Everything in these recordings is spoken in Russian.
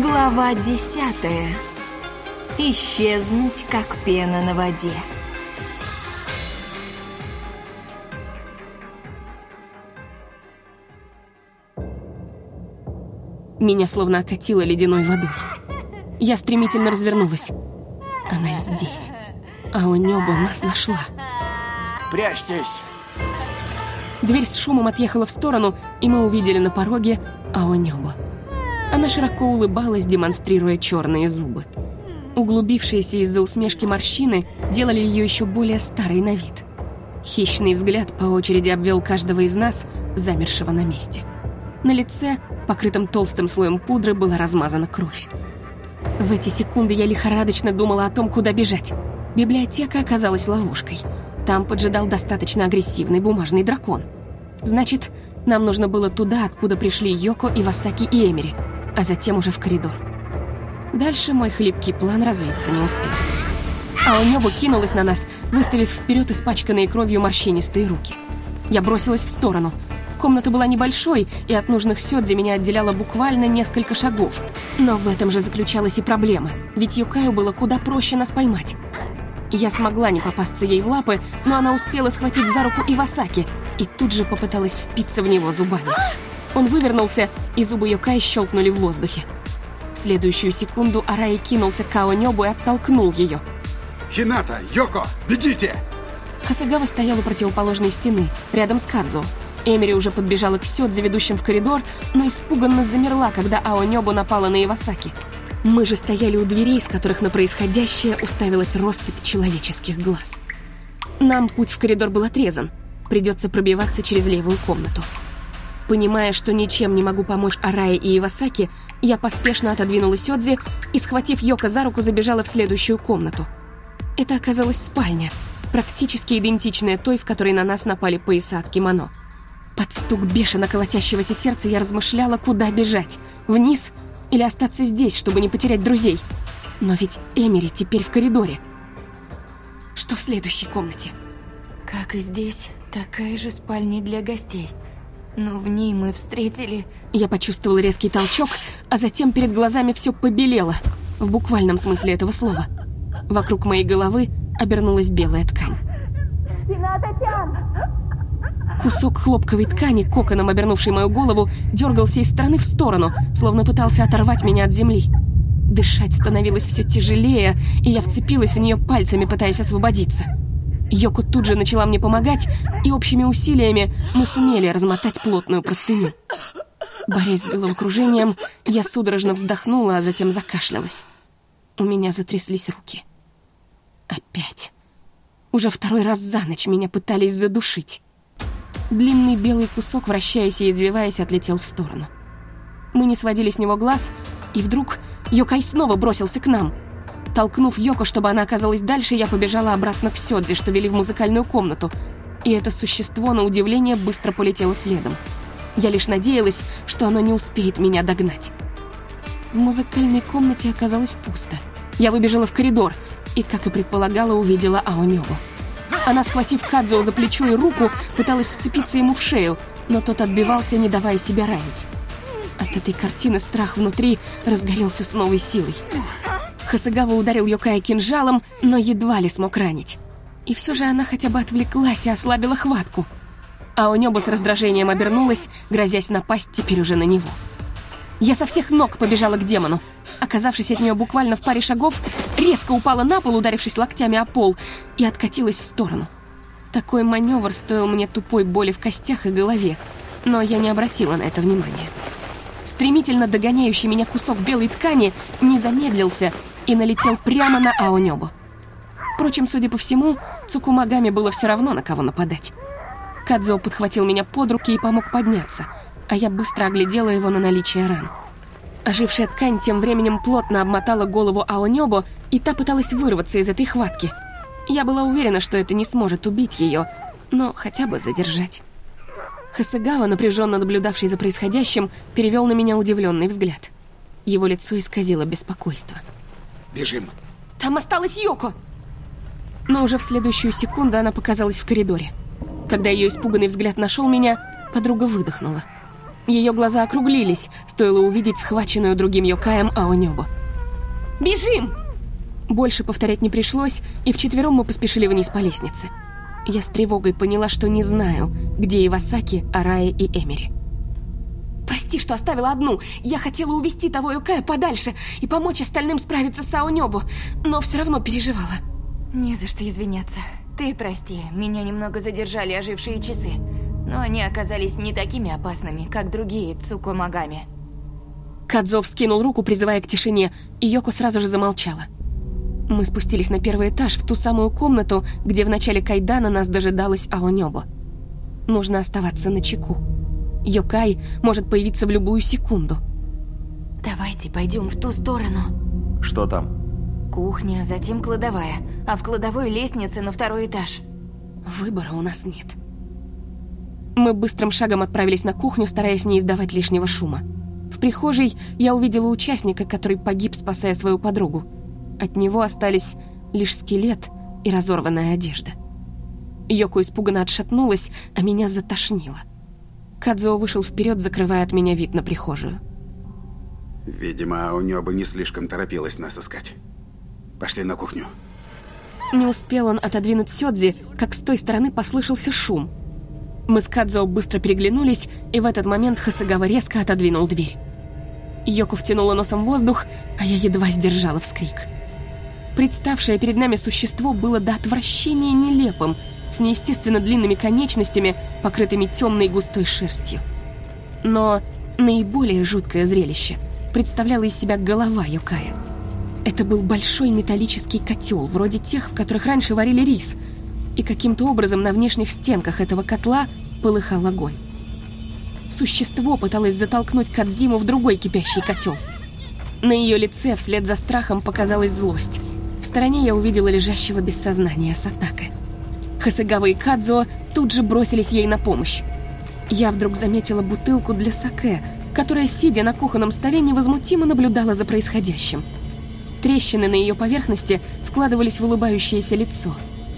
Глава десятая. Исчезнуть, как пена на воде. Меня словно окатило ледяной водой. Я стремительно развернулась. Она здесь. А у небо нас нашла. Прячьтесь! Дверь с шумом отъехала в сторону, и мы увидели на пороге Аонёбу. Она широко улыбалась, демонстрируя черные зубы. Углубившиеся из-за усмешки морщины делали ее еще более старой на вид. Хищный взгляд по очереди обвел каждого из нас, замершего на месте. На лице, покрытом толстым слоем пудры, была размазана кровь. В эти секунды я лихорадочно думала о том, куда бежать. Библиотека оказалась ловушкой. Там поджидал достаточно агрессивный бумажный дракон. Значит, нам нужно было туда, откуда пришли Йоко, Ивасаки и Эмери, а затем уже в коридор. Дальше мой хлипкий план развиться не успел. А у небо кинулась на нас, выставив вперед испачканные кровью морщинистые руки. Я бросилась в сторону. Комната была небольшой, и от нужных сёдзи меня отделяло буквально несколько шагов. Но в этом же заключалась и проблема, ведь Юкаю было куда проще нас поймать. Я смогла не попасться ей в лапы, но она успела схватить за руку Ивасаки и тут же попыталась впиться в него зубами. Он вывернулся, и зубы Йокай щелкнули в воздухе. В следующую секунду Араи кинулся к Ао Нёбу и оттолкнул ее. Хината, Йоко, бегите! Хасагава стоял у противоположной стены, рядом с Кадзо. Эмери уже подбежала к Сёдзе, ведущим в коридор, но испуганно замерла, когда Ао Нёбу напала на Ивасаки. Мы же стояли у дверей, с которых на происходящее уставилась россыпь человеческих глаз. Нам путь в коридор был отрезан. Придется пробиваться через левую комнату. Понимая, что ничем не могу помочь Арае и Ивасаки, я поспешно отодвинула Сёдзи и, схватив Йока за руку, забежала в следующую комнату. Это оказалась спальня, практически идентичная той, в которой на нас напали пояса от кимоно. Под стук бешено колотящегося сердца я размышляла, куда бежать. Вниз или остаться здесь, чтобы не потерять друзей. Но ведь Эмери теперь в коридоре. Что в следующей комнате? Как и здесь, такая же спальня для гостей. Но в ней мы встретили... Я почувствовала резкий толчок, а затем перед глазами все побелело. В буквальном смысле этого слова. Вокруг моей головы обернулась белая ткань. Кусок хлопковой ткани, коконом обернувший мою голову, дергался из стороны в сторону, словно пытался оторвать меня от земли. Дышать становилось все тяжелее, и я вцепилась в нее пальцами, пытаясь освободиться. Йоко тут же начала мне помогать, и общими усилиями мы сумели размотать плотную простыню. Борясь с головокружением, я судорожно вздохнула, а затем закашлялась. У меня затряслись руки. Опять. Уже второй раз за ночь меня пытались задушить. Длинный белый кусок, вращаясь и извиваясь, отлетел в сторону. Мы не сводили с него глаз, и вдруг Йокай снова бросился к нам. Толкнув Йоко, чтобы она оказалась дальше, я побежала обратно к Сёдзе, что вели в музыкальную комнату, и это существо, на удивление, быстро полетело следом. Я лишь надеялась, что оно не успеет меня догнать. В музыкальной комнате оказалось пусто. Я выбежала в коридор и, как и предполагала, увидела Аонёбу. Она, схватив Кадзо за плечо и руку, пыталась вцепиться ему в шею, но тот отбивался, не давая себя ранить. От этой картины страх внутри разгорелся с новой силой. Хасагава ударил Йокая кинжалом, но едва ли смог ранить. И все же она хотя бы отвлеклась и ослабила хватку. А у небо с раздражением обернулась, грозясь напасть теперь уже на него. Я со всех ног побежала к демону. Оказавшись от нее буквально в паре шагов, резко упала на пол, ударившись локтями о пол, и откатилась в сторону. Такой маневр стоил мне тупой боли в костях и голове, но я не обратила на это внимания. Стремительно догоняющий меня кусок белой ткани не замедлился и налетел прямо на Аонёбу. Впрочем, судя по всему, Цукумагами было все равно, на кого нападать. Кадзо подхватил меня под руки и помог подняться, а я быстро оглядела его на наличие ран. Ожившая ткань тем временем плотно обмотала голову Аонёбо, и та пыталась вырваться из этой хватки. Я была уверена, что это не сможет убить ее, но хотя бы задержать. Хасагава, напряженно наблюдавший за происходящим, перевел на меня удивленный взгляд. Его лицо исказило беспокойство. Бежим. «Там осталась Йоко!» Но уже в следующую секунду она показалась в коридоре. Когда ее испуганный взгляд нашел меня, подруга выдохнула. Ее глаза округлились, стоило увидеть схваченную другим Йокаем Аонёбу. «Бежим!» Больше повторять не пришлось, и вчетвером мы поспешили вниз по лестнице. Я с тревогой поняла, что не знаю, где Ивасаки, Арая и Эмери. «Прости, что оставила одну. Я хотела увести того Юкая подальше и помочь остальным справиться с Аонёбу, но все равно переживала». Не за что извиняться. Ты прости, меня немного задержали ожившие часы. Но они оказались не такими опасными, как другие Цукомагами. Кадзо вскинул руку, призывая к тишине, и Йоко сразу же замолчала. Мы спустились на первый этаж, в ту самую комнату, где в начале кайдана нас дожидалась Аонёбо. Нужно оставаться на чеку. Йокай может появиться в любую секунду. Давайте пойдем в ту сторону. Что там? Кухня, затем кладовая, а в кладовой лестница на второй этаж. Выбора у нас нет. Мы быстрым шагом отправились на кухню, стараясь не издавать лишнего шума. В прихожей я увидела участника, который погиб, спасая свою подругу. От него остались лишь скелет и разорванная одежда. Йоко испуганно отшатнулась, а меня затошнило. Кадзо вышел вперед, закрывая от меня вид на прихожую. Видимо, у нее бы не слишком торопилась нас искать. Пошли на кухню. Не успел он отодвинуть Сёдзи, как с той стороны послышался шум. Мы с Кадзо быстро переглянулись, и в этот момент Хасагава резко отодвинул дверь. Йоко втянула носом воздух, а я едва сдержала вскрик. Представшее перед нами существо было до отвращения нелепым, с неестественно длинными конечностями, покрытыми темной густой шерстью. Но наиболее жуткое зрелище представляло из себя голова Юкая. Это был большой металлический котел, вроде тех, в которых раньше варили рис, и каким-то образом на внешних стенках этого котла полыхал огонь. Существо пыталось затолкнуть Кадзиму в другой кипящий котел. На ее лице вслед за страхом показалась злость. В стороне я увидела лежащего без сознания Сатака. Хасагава и Кадзо тут же бросились ей на помощь. Я вдруг заметила бутылку для саке, которая, сидя на кухонном столе, невозмутимо наблюдала за происходящим. Трещины на ее поверхности складывались в улыбающееся лицо,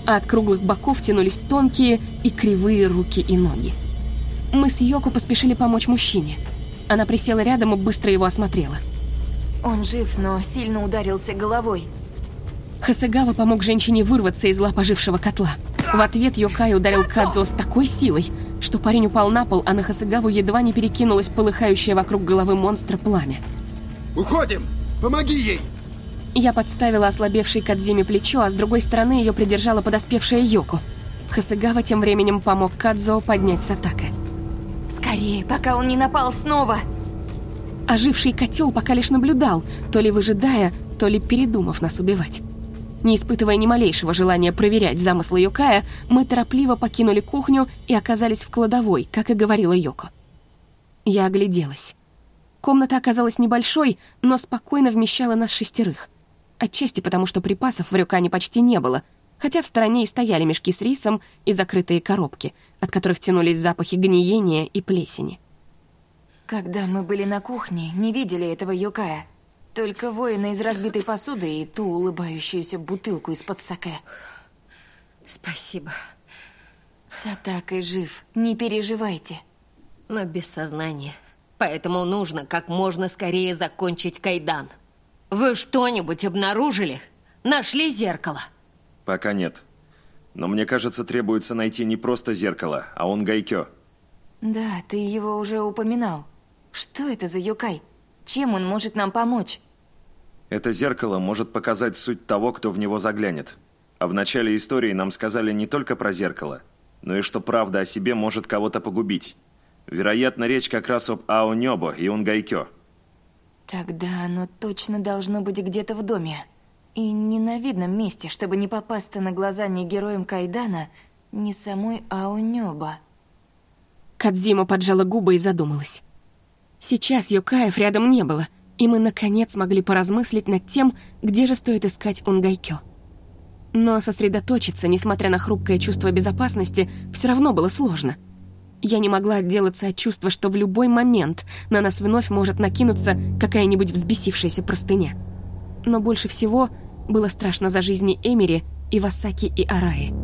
а от круглых боков тянулись тонкие и кривые руки и ноги. Мы с Йоко поспешили помочь мужчине. Она присела рядом и быстро его осмотрела. Он жив, но сильно ударился головой. Хасагава помог женщине вырваться из лап ожившего котла. В ответ Йокай ударил Кадзо с такой силой, что парень упал на пол, а на Хасагаву едва не перекинулось полыхающее вокруг головы монстра пламя. Уходим! Помоги ей! Я подставила ослабевшей Кадзиме плечо, а с другой стороны ее придержала подоспевшая Йоко. Хасагава тем временем помог Кадзо поднять Сатака. Скорее, пока он не напал снова! Оживший котел пока лишь наблюдал, то ли выжидая, то ли передумав нас убивать. Не испытывая ни малейшего желания проверять замыслы Йокая, мы торопливо покинули кухню и оказались в кладовой, как и говорила Йоко. Я огляделась. Комната оказалась небольшой, но спокойно вмещала нас шестерых. Отчасти потому, что припасов в Рюкане почти не было, хотя в стороне и стояли мешки с рисом и закрытые коробки, от которых тянулись запахи гниения и плесени. Когда мы были на кухне, не видели этого Юкая. Только воина из разбитой посуды и ту улыбающуюся бутылку из-под саке. Спасибо. Сатакой жив, не переживайте. Но без сознания. Поэтому нужно как можно скорее закончить кайдан. Вы что-нибудь обнаружили? Нашли зеркало? Пока нет. Но мне кажется, требуется найти не просто зеркало, а он гайкё. Да, ты его уже упоминал. Что это за юкай? Чем он может нам помочь? Это зеркало может показать суть того, кто в него заглянет. А в начале истории нам сказали не только про зеркало, но и что правда о себе может кого-то погубить. Вероятно, речь как раз об Ао Нёбо и Унгайкё. Тогда оно точно должно быть где-то в доме. И не на видном месте, чтобы не попасться на глаза ни героям Кайдана, ни самой Ао. Кадзима поджала губы и задумалась. Сейчас Юкаев рядом не было, и мы, наконец, могли поразмыслить над тем, где же стоит искать Унгайкё. Но сосредоточиться, несмотря на хрупкое чувство безопасности, все равно было сложно. Я не могла отделаться от чувства, что в любой момент на нас вновь может накинуться какая-нибудь взбесившаяся простыня. Но больше всего было страшно за жизни Эмери, Ивасаки и Араи.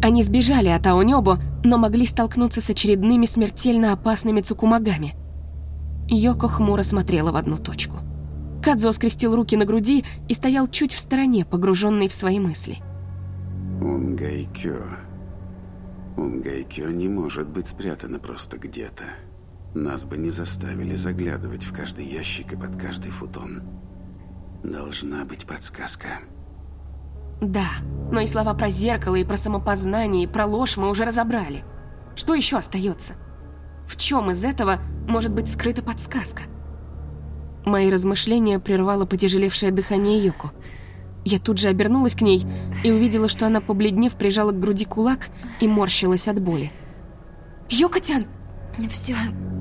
Они сбежали от Аонёбо, но могли столкнуться с очередными смертельно опасными цукумагами. Йоко хмуро смотрела в одну точку. Кадзо скрестил руки на груди и стоял чуть в стороне, погруженный в свои мысли. Унгайкё. Унгайкё не может быть спрятано просто где-то. Нас бы не заставили заглядывать в каждый ящик и под каждый футон. Должна быть подсказка. Да, но и слова про зеркало, и про самопознание, и про ложь мы уже разобрали. Что еще остается? В чем из этого может быть скрыта подсказка? Мои размышления прервало потяжелевшее дыхание Йоко. Я тут же обернулась к ней и увидела, что она, побледнев, прижала к груди кулак и морщилась от боли. «Йокотян!» Все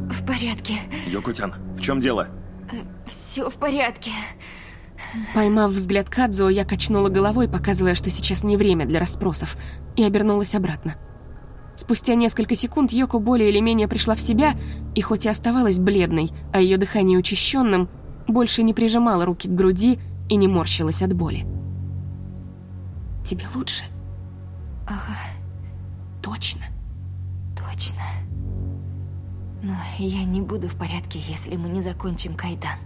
в порядке. Йокутян, в чем дело? Все в порядке. Поймав взгляд Кадзо, я качнула головой, показывая, что сейчас не время для расспросов, и обернулась обратно. Спустя несколько секунд Йоко более или менее пришла в себя, и хоть и оставалась бледной, а ее дыхание учащенным, больше не прижимала руки к груди и не морщилась от боли. «Тебе лучше?» Ага, «Точно?» точно. Но я не буду в порядке, если мы не закончим кайдан.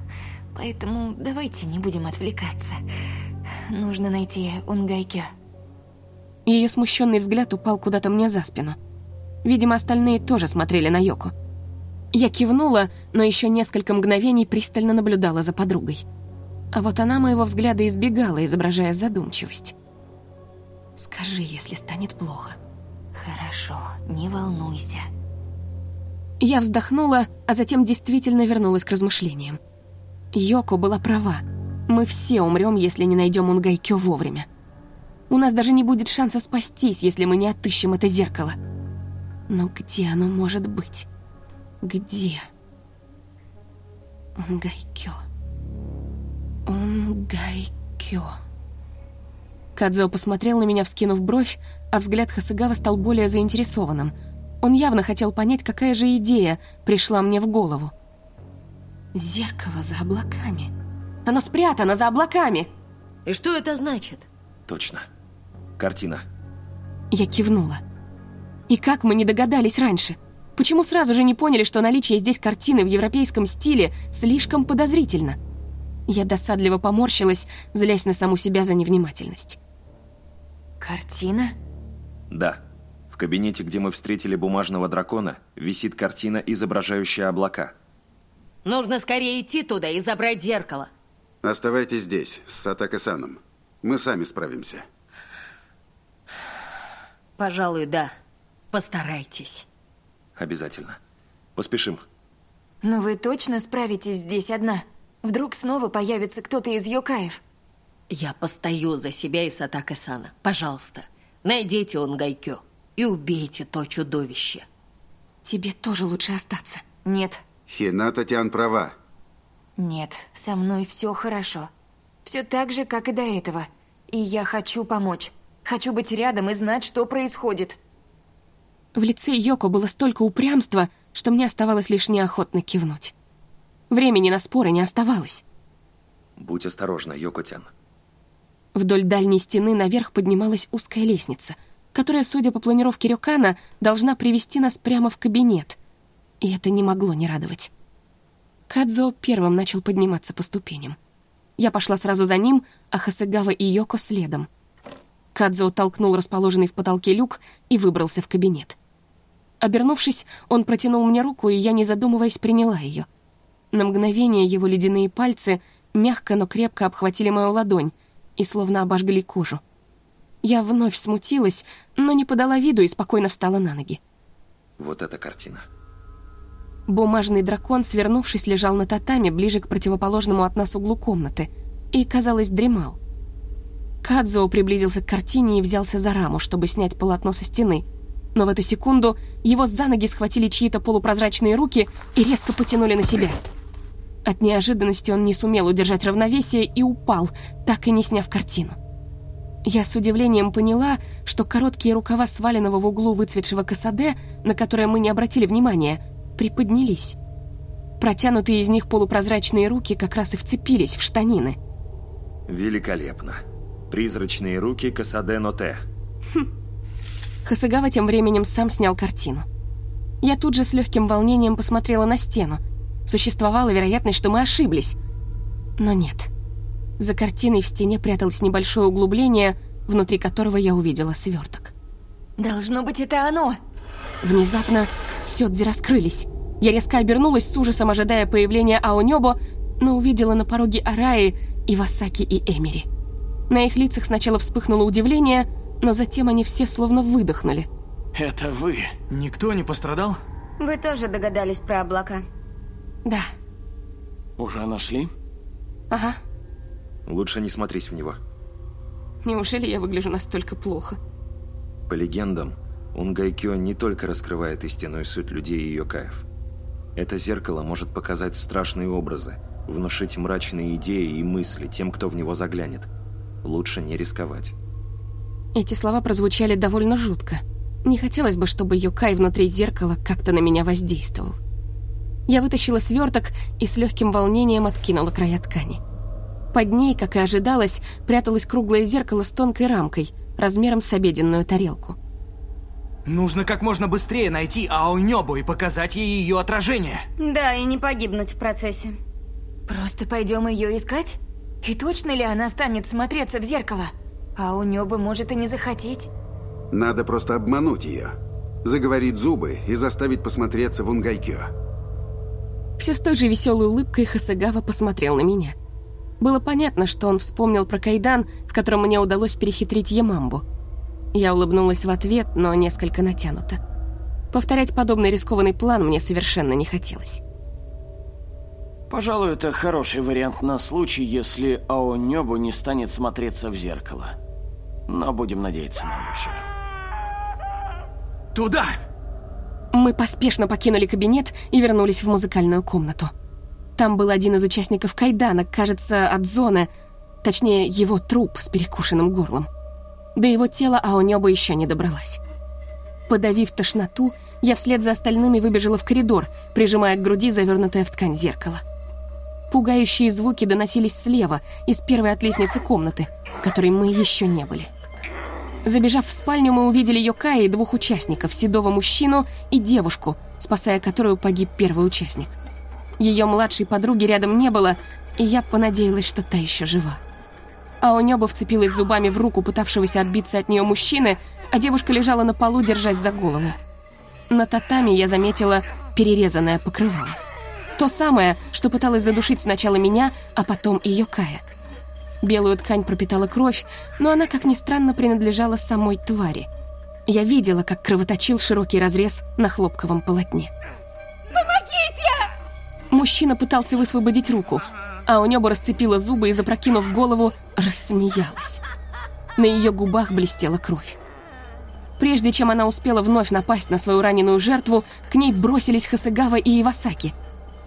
Поэтому давайте не будем отвлекаться. Нужно найти Унгайкё. Ее смущенный взгляд упал куда-то мне за спину. Видимо, остальные тоже смотрели на Йоко. Я кивнула, но еще несколько мгновений пристально наблюдала за подругой. А вот она моего взгляда избегала, изображая задумчивость. «Скажи, если станет плохо». Хорошо, не волнуйся. Я вздохнула, а затем действительно вернулась к размышлениям. Йоко была права. Мы все умрем, если не найдем Унгайкё вовремя. У нас даже не будет шанса спастись, если мы не отыщем это зеркало. Но где оно может быть? Где? Унгайкё. Унгайкё. Кадзо посмотрел на меня, вскинув бровь, а взгляд Хасагава стал более заинтересованным. Он явно хотел понять, какая же идея пришла мне в голову. Зеркало за облаками. Оно спрятано за облаками. И что это значит? Точно. Картина. Я кивнула. И как мы не догадались раньше? Почему сразу же не поняли, что наличие здесь картины в европейском стиле слишком подозрительно? Я досадливо поморщилась, злясь на саму себя за невнимательность. Картина? Да. В кабинете, где мы встретили бумажного дракона, висит картина, изображающая облака. Нужно скорее идти туда и забрать зеркало. Оставайтесь здесь, с Сатака-саном. Мы сами справимся. Пожалуй, да. Постарайтесь. Обязательно. Поспешим. Но вы точно справитесь здесь одна? Вдруг снова появится кто-то из Йокаев? Я постою за себя и Сатака-сана. Пожалуйста, найдите Унгайкё и убейте то чудовище. Тебе тоже лучше остаться. Нет, Хината Тян права. нет, со мной все хорошо. Все так же, как и до этого. И я хочу помочь. Хочу быть рядом и знать, что происходит. В лице Йоко было столько упрямства, что мне оставалось лишь неохотно кивнуть. Времени на споры не оставалось. Будь осторожна, Йокотян. Вдоль дальней стены наверх поднималась узкая лестница, которая, судя по планировке Рюкана, должна привести нас прямо в кабинет. И это не могло не радовать. Кадзо первым начал подниматься по ступеням. Я пошла сразу за ним, а Хасегава и Йоко следом. Кадзо толкнул расположенный в потолке люк и выбрался в кабинет. Обернувшись, он протянул мне руку, и я, не задумываясь, приняла ее. На мгновение его ледяные пальцы мягко, но крепко обхватили мою ладонь и словно обожгли кожу. Я вновь смутилась, но не подала виду и спокойно встала на ноги. Вот эта картина. Бумажный дракон, свернувшись, лежал на татаме ближе к противоположному от нас углу комнаты и, казалось, дремал. Кадзо приблизился к картине и взялся за раму, чтобы снять полотно со стены. Но в эту секунду его за ноги схватили чьи-то полупрозрачные руки и резко потянули на себя. От неожиданности он не сумел удержать равновесие и упал, так и не сняв картину. Я с удивлением поняла, что короткие рукава сваленного в углу выцветшего касаде, на которое мы не обратили внимания, приподнялись. Протянутые из них полупрозрачные руки как раз и вцепились в штанины. Великолепно. Призрачные руки Касаде Ноте. Хасагава тем временем сам снял картину. Я тут же с легким волнением посмотрела на стену Существовала вероятность, что мы ошиблись. Но нет. За картиной в стене пряталось небольшое углубление, внутри которого я увидела сверток. Должно быть, это оно. Внезапно сёдзи раскрылись. Я резко обернулась с ужасом, ожидая появления Аонёбо, но увидела на пороге Араи, Ивасаки и Эмери. На их лицах сначала вспыхнуло удивление, но затем они все словно выдохнули. Это вы? Никто не пострадал? Вы тоже догадались про облака? Да. Уже нашли? Ага. Лучше не смотрись в него. Неужели я выгляжу настолько плохо? По легендам, Унгайкё не только раскрывает истинную суть людей и ее кайф. Это зеркало может показать страшные образы, внушить мрачные идеи и мысли тем, кто в него заглянет. Лучше не рисковать. Эти слова прозвучали довольно жутко. Не хотелось бы, чтобы Йокай внутри зеркала как-то на меня воздействовал. Я вытащила сверток и с легким волнением откинула края ткани. Под ней, как и ожидалось, пряталось круглое зеркало с тонкой рамкой, размером с обеденную тарелку. Нужно как можно быстрее найти Аонёбу и показать ей ее отражение. Да, и не погибнуть в процессе. Просто пойдем ее искать? И точно ли она станет смотреться в зеркало? А у Нёбы может и не захотеть. Надо просто обмануть ее. Заговорить зубы и заставить посмотреться в Унгайкё. Все с той же веселой улыбкой Хасагава посмотрел на меня. Было понятно, что он вспомнил про кайдан, в котором мне удалось перехитрить Ямамбу. Я улыбнулась в ответ, но несколько натянуто. Повторять подобный рискованный план мне совершенно не хотелось. Пожалуй, это хороший вариант на случай, если Аонёбу не станет смотреться в зеркало. Но будем надеяться на лучшее. Туда! Мы поспешно покинули кабинет и вернулись в музыкальную комнату. Там был один из участников Кайдана, кажется, от зоны, точнее, его труп с перекушенным горлом. До его тела Аонёба еще не добралась. Подавив тошноту, я вслед за остальными выбежала в коридор, прижимая к груди завернутое в ткань зеркало. Пугающие звуки доносились слева, из первой от лестницы комнаты, которой мы еще не были. Забежав в спальню, мы увидели Йокая и двух участников, седого мужчину и девушку, спасая которую погиб первый участник. Ее младшей подруги рядом не было, и я понадеялась, что та еще жива. А у неба вцепилась зубами в руку пытавшегося отбиться от нее мужчины, а девушка лежала на полу, держась за голову. На татами я заметила перерезанное покрывало. То самое, что пыталась задушить сначала меня, а потом и Йокая. Белую ткань пропитала кровь, но она, как ни странно, принадлежала самой твари. Я видела, как кровоточил широкий разрез на хлопковом полотне. Помогите! Мужчина пытался высвободить руку, а у неба расцепила зубы и, запрокинув голову, рассмеялась. На ее губах блестела кровь. Прежде чем она успела вновь напасть на свою раненую жертву, к ней бросились Хасагава и Ивасаки.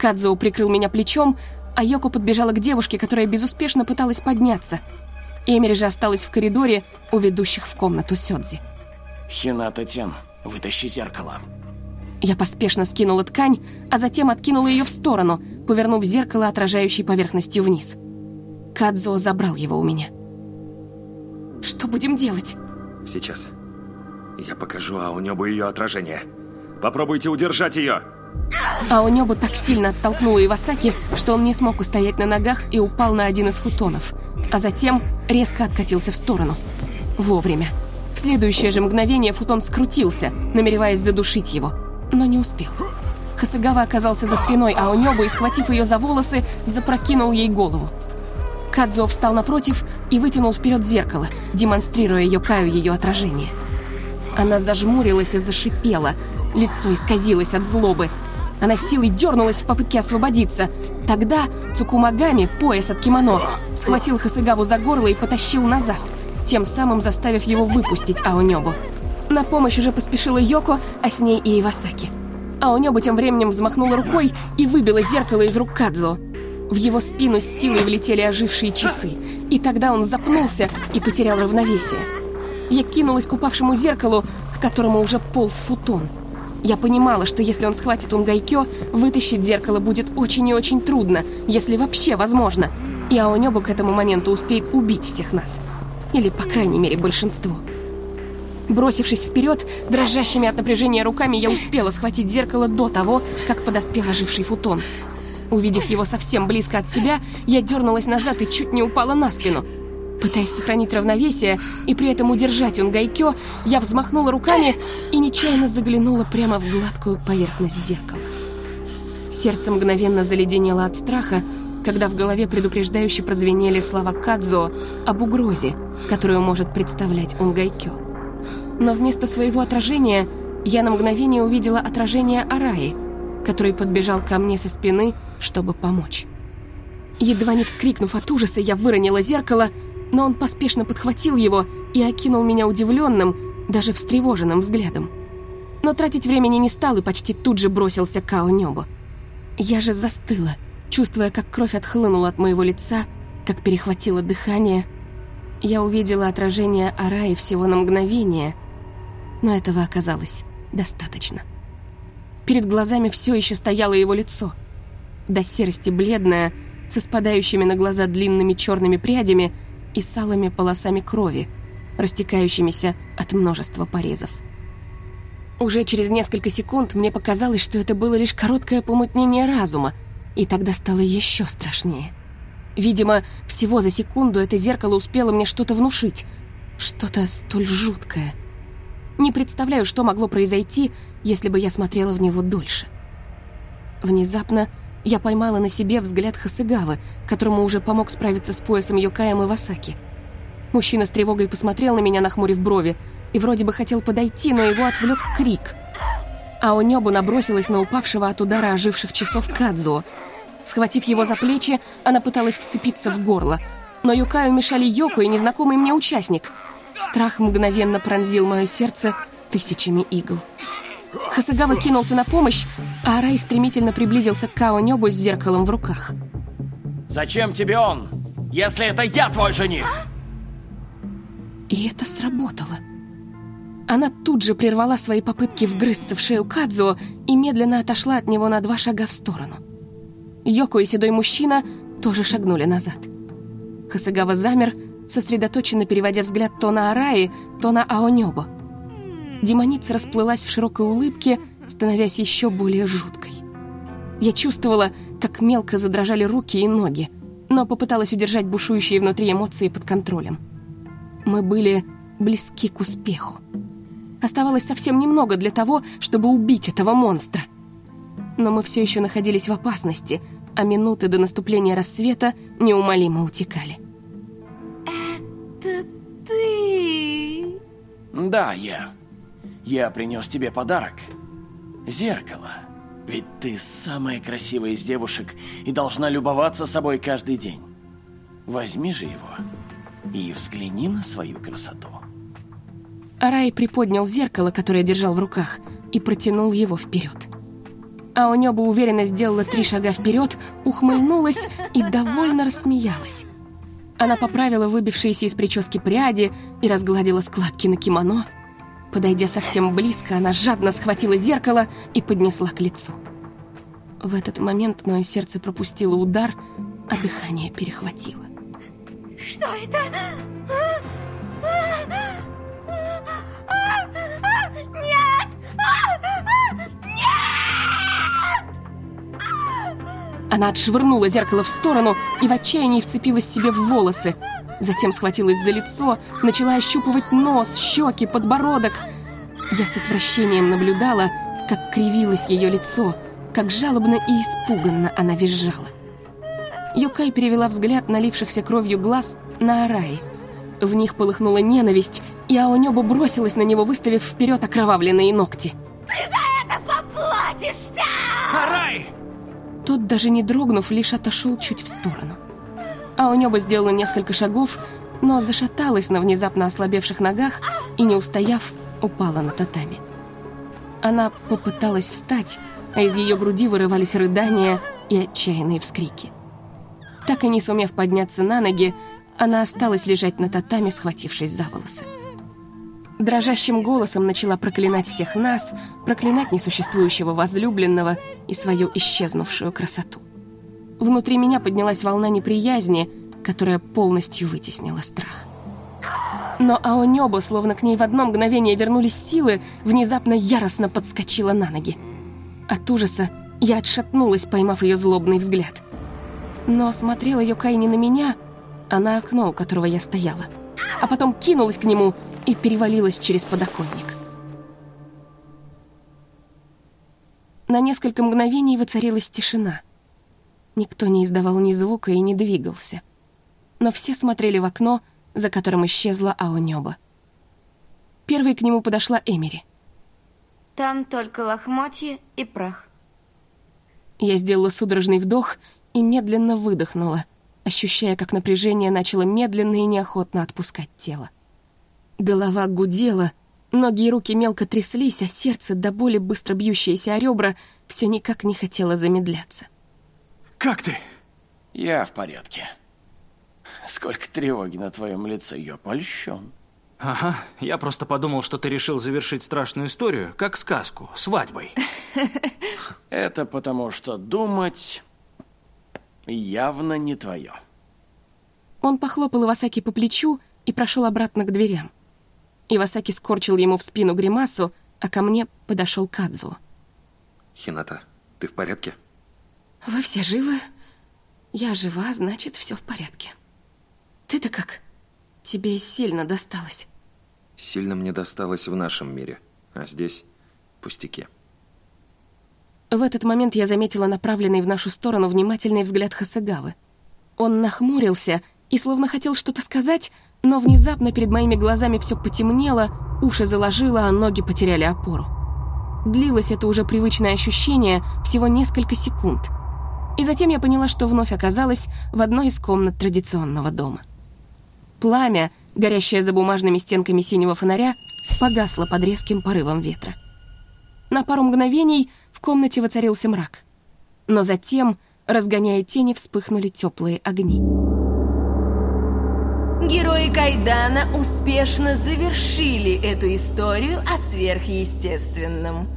Кадзоу прикрыл меня плечом, а Йоко подбежала к девушке, которая безуспешно пыталась подняться. Эмери же осталась в коридоре у ведущих в комнату Сёдзи. Хината Тен, вытащи зеркало. Я поспешно скинула ткань, а затем откинула ее в сторону, повернув зеркало, отражающей поверхностью вниз. Кадзо забрал его у меня. «Что будем делать?» Сейчас. Я покажу Аунёбу ее отражение. Попробуйте удержать ее. А у Нёбу так сильно оттолкнула Ивасаки, что он не смог устоять на ногах и упал на один из футонов, а затем резко откатился в сторону. Вовремя. В следующее же мгновение футон скрутился, намереваясь задушить его, но не успел. Хасагава оказался за спиной Аонёбу и, схватив ее за волосы, запрокинул ей голову. Кадзо встал напротив и вытянул вперед зеркало, демонстрируя Йокаю ее отражение. Она зажмурилась и зашипела, лицо исказилось от злобы. Она силой дернулась в попытке освободиться. Тогда Цукумагами, пояс от кимоно, схватил Хасагаву за горло и потащил назад, тем самым заставив его выпустить Аонёбу. На помощь уже поспешила Йоко, а с ней и Ивасаки. Аонёба тем временем взмахнула рукой и выбила зеркало из рук Кадзо. В его спину с силой влетели ожившие часы, и тогда он запнулся и потерял равновесие. Я кинулась к упавшему зеркалу, к которому уже полз футон. Я понимала, что если он схватит Унгайкё, вытащить зеркало будет очень и очень трудно, если вообще возможно. И Аонёбу к этому моменту успеет убить всех нас. Или, по крайней мере, большинство. Бросившись вперед, дрожащими от напряжения руками, я успела схватить зеркало до того, как подоспел оживший футон. Увидев его совсем близко от себя, я дернулась назад и чуть не упала на спину. Пытаясь сохранить равновесие и при этом удержать Унгайкё, я взмахнула руками и нечаянно заглянула прямо в гладкую поверхность зеркала. Сердце мгновенно заледенело от страха, когда в голове предупреждающе прозвенели слова Кадзо об угрозе, которую может представлять Унгайкё. Но вместо своего отражения я на мгновение увидела отражение Араи, который подбежал ко мне со спины, чтобы помочь. Едва не вскрикнув от ужаса, я выронила зеркало, но он поспешно подхватил его и окинул меня удивленным, даже встревоженным взглядом. Но тратить времени не стал и почти тут же бросился к Ао Небу. Я же застыла, чувствуя, как кровь отхлынула от моего лица, как перехватило дыхание. Я увидела отражение Араи всего на мгновение, но этого оказалось достаточно. Перед глазами все еще стояло его лицо. До серости бледное, со спадающими на глаза длинными черными прядями и салыми полосами крови, растекающимися от множества порезов. Уже через несколько секунд мне показалось, что это было лишь короткое помутнение разума, и тогда стало еще страшнее. Видимо, всего за секунду это зеркало успело мне что-то внушить, что-то столь жуткое. Не представляю, что могло произойти, если бы я смотрела в него дольше. Внезапно я поймала на себе взгляд Хасыгавы, которому уже помог справиться с поясом Йокаем и Васаки. Мужчина с тревогой посмотрел на меня, нахмурив брови, и вроде бы хотел подойти, но его отвлек крик. А Онёбу набросилась на упавшего от удара оживших часов Кадзуо. Схватив его за плечи, она пыталась вцепиться в горло, но Юкаю мешали Йоку и незнакомый мне участник. Страх мгновенно пронзил мое сердце тысячами игл. Хасагава кинулся на помощь, а Арай стремительно приблизился к Као Небу с зеркалом в руках. Зачем тебе он, если это я твой жених? И это сработало. Она тут же прервала свои попытки вгрызться в шею Кадзуо и медленно отошла от него на два шага в сторону. Йоко и седой мужчина тоже шагнули назад. Хасагава замер, сосредоточенно переводя взгляд то на Араи, то на Аонёбо. Демоница расплылась в широкой улыбке, становясь еще более жуткой. Я чувствовала, как мелко задрожали руки и ноги, но попыталась удержать бушующие внутри эмоции под контролем. Мы были близки к успеху. Оставалось совсем немного для того, чтобы убить этого монстра. Но мы все еще находились в опасности, а минуты до наступления рассвета неумолимо утекали. Это ты? Да, я. Я принес тебе подарок. Зеркало. Ведь ты самая красивая из девушек и должна любоваться собой каждый день. Возьми же его и взгляни на свою красоту. Арай приподнял зеркало, которое держал в руках, и протянул его вперед. А у неба уверенно сделала три шага вперед, ухмыльнулась и довольно рассмеялась. Она поправила выбившиеся из прически пряди и разгладила складки на кимоно. Подойдя совсем близко, она жадно схватила зеркало и поднесла к лицу. В этот момент мое сердце пропустило удар, а дыхание перехватило. Что это? Нет! Она отшвырнула зеркало в сторону и в отчаянии вцепилась себе в волосы. Затем схватилась за лицо, начала ощупывать нос, щеки, подбородок. Я с отвращением наблюдала, как кривилось ее лицо, как жалобно и испуганно она визжала. Юкай перевела взгляд налившихся кровью глаз на Араи. В них полыхнула ненависть, и Аонёба бросилась на него, выставив вперед окровавленные ногти. Ты за это поплатишься! Арай! Тот, даже не дрогнув, лишь отошел чуть в сторону. Аонёба сделала несколько шагов, но зашаталась на внезапно ослабевших ногах и, не устояв, упала на татами. Она попыталась встать, а из ее груди вырывались рыдания и отчаянные вскрики. Так и не сумев подняться на ноги, она осталась лежать на татами, схватившись за волосы. Дрожащим голосом начала проклинать всех нас, проклинать несуществующего возлюбленного и свою исчезнувшую красоту. Внутри меня поднялась волна неприязни, которая полностью вытеснила страх. Но Аонёбо, словно к ней в одно мгновение вернулись силы, внезапно яростно подскочила на ноги. От ужаса Я отшатнулась, поймав ее злобный взгляд. Но смотрела Йокай не на меня, а на окно, у которого я стояла. А потом кинулась к нему и перевалилась через подоконник. На несколько мгновений воцарилась тишина. Никто не издавал ни звука и не двигался. Но все смотрели в окно, за которым исчезла Аонёба. Первой к нему подошла Эмери. Там только лохмотья и прах. Я сделала судорожный вдох и медленно выдохнула, ощущая, как напряжение начало медленно и неохотно отпускать тело. Голова гудела, ноги и руки мелко тряслись, а сердце, до боли быстро бьющееся о ребра, все никак не хотело замедляться. Как ты? Я в порядке. Сколько тревоги на твоем лице, я польщен. Ага, я просто подумал, что ты решил завершить страшную историю, как сказку, свадьбой. Это потому, что думать явно не твое. Он похлопал Ивасаки по плечу и прошел обратно к дверям. Ивасаки скорчил ему в спину гримасу, а ко мне подошел Кадзу. Хината, ты в порядке? «Вы все живы? Я жива, значит, все в порядке. Ты-то как? Тебе сильно досталось?» Сильно мне досталось в нашем мире, а здесь пустяки. В этот момент я заметила направленный в нашу сторону внимательный взгляд Хасагавы. Он нахмурился и словно хотел что-то сказать, но внезапно перед моими глазами все потемнело, уши заложило, а ноги потеряли опору. Длилось это уже привычное ощущение всего несколько секунд. И затем я поняла, что вновь оказалась в одной из комнат традиционного дома. Пламя, горящее за бумажными стенками синего фонаря, погасло под резким порывом ветра. На пару мгновений в комнате воцарился мрак. Но затем, разгоняя тени, вспыхнули теплые огни. Герои Кайдана успешно завершили эту историю о сверхъестественном.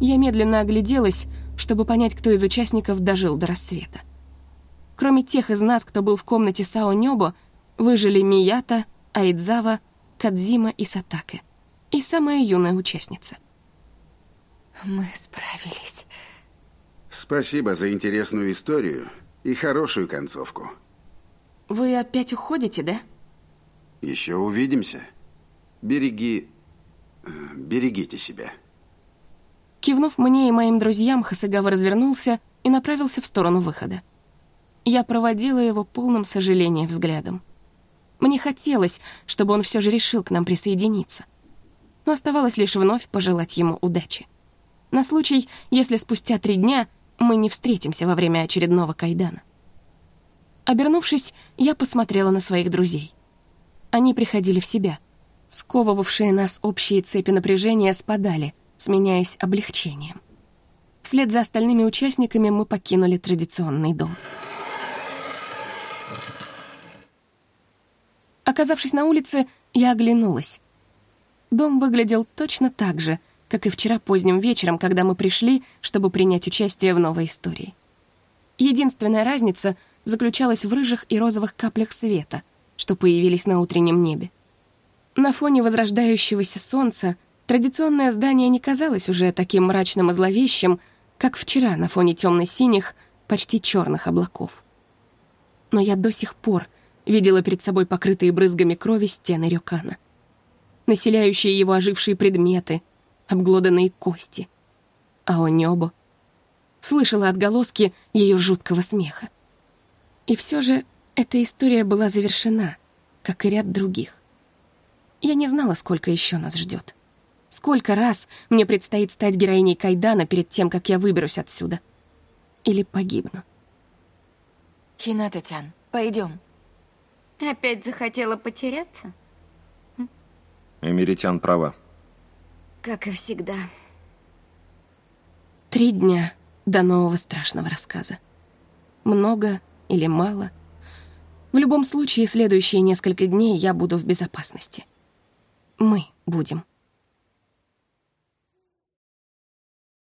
Я медленно огляделась, чтобы понять, кто из участников дожил до рассвета. Кроме тех из нас, кто был в комнате Сао Нёбо, выжили Мията, Айдзава, Кадзима и Сатаке. И самая юная участница. Мы справились. Спасибо за интересную историю и хорошую концовку. Вы опять уходите, да? Еще увидимся. Береги... э, Берегите себя. Кивнув мне и моим друзьям, Хасагава развернулся и направился в сторону выхода. Я проводила его полным сожаления взглядом. Мне хотелось, чтобы он все же решил к нам присоединиться. Но оставалось лишь вновь пожелать ему удачи. На случай, если спустя три дня мы не встретимся во время очередного кайдана. Обернувшись, я посмотрела на своих друзей. Они приходили в себя. Сковывавшие нас общие цепи напряжения спадали, сменяясь облегчением. Вслед за остальными участниками мы покинули традиционный дом. Оказавшись на улице, я оглянулась. Дом выглядел точно так же, как и вчера поздним вечером, когда мы пришли, чтобы принять участие в новой истории. Единственная разница заключалась в рыжих и розовых каплях света, что появились на утреннем небе. На фоне возрождающегося солнца традиционное здание не казалось уже таким мрачным и зловещим, как вчера на фоне темно-синих, почти черных облаков. Но я до сих пор видела перед собой покрытые брызгами крови стены Рюкана. Населяющие его ожившие предметы, обглоданные кости. А о небо. Слышала отголоски ее жуткого смеха. И все же эта история была завершена, как и ряд других. Я не знала, сколько еще нас ждет. Сколько раз мне предстоит стать героиней Кайдана перед тем, как я выберусь отсюда. Или погибну. Хината-тян, пойдем. Опять захотела потеряться? Эмеритян права. Как и всегда. Три дня до нового страшного рассказа. Много или мало. В любом случае, следующие несколько дней я буду в безопасности. Мы будем.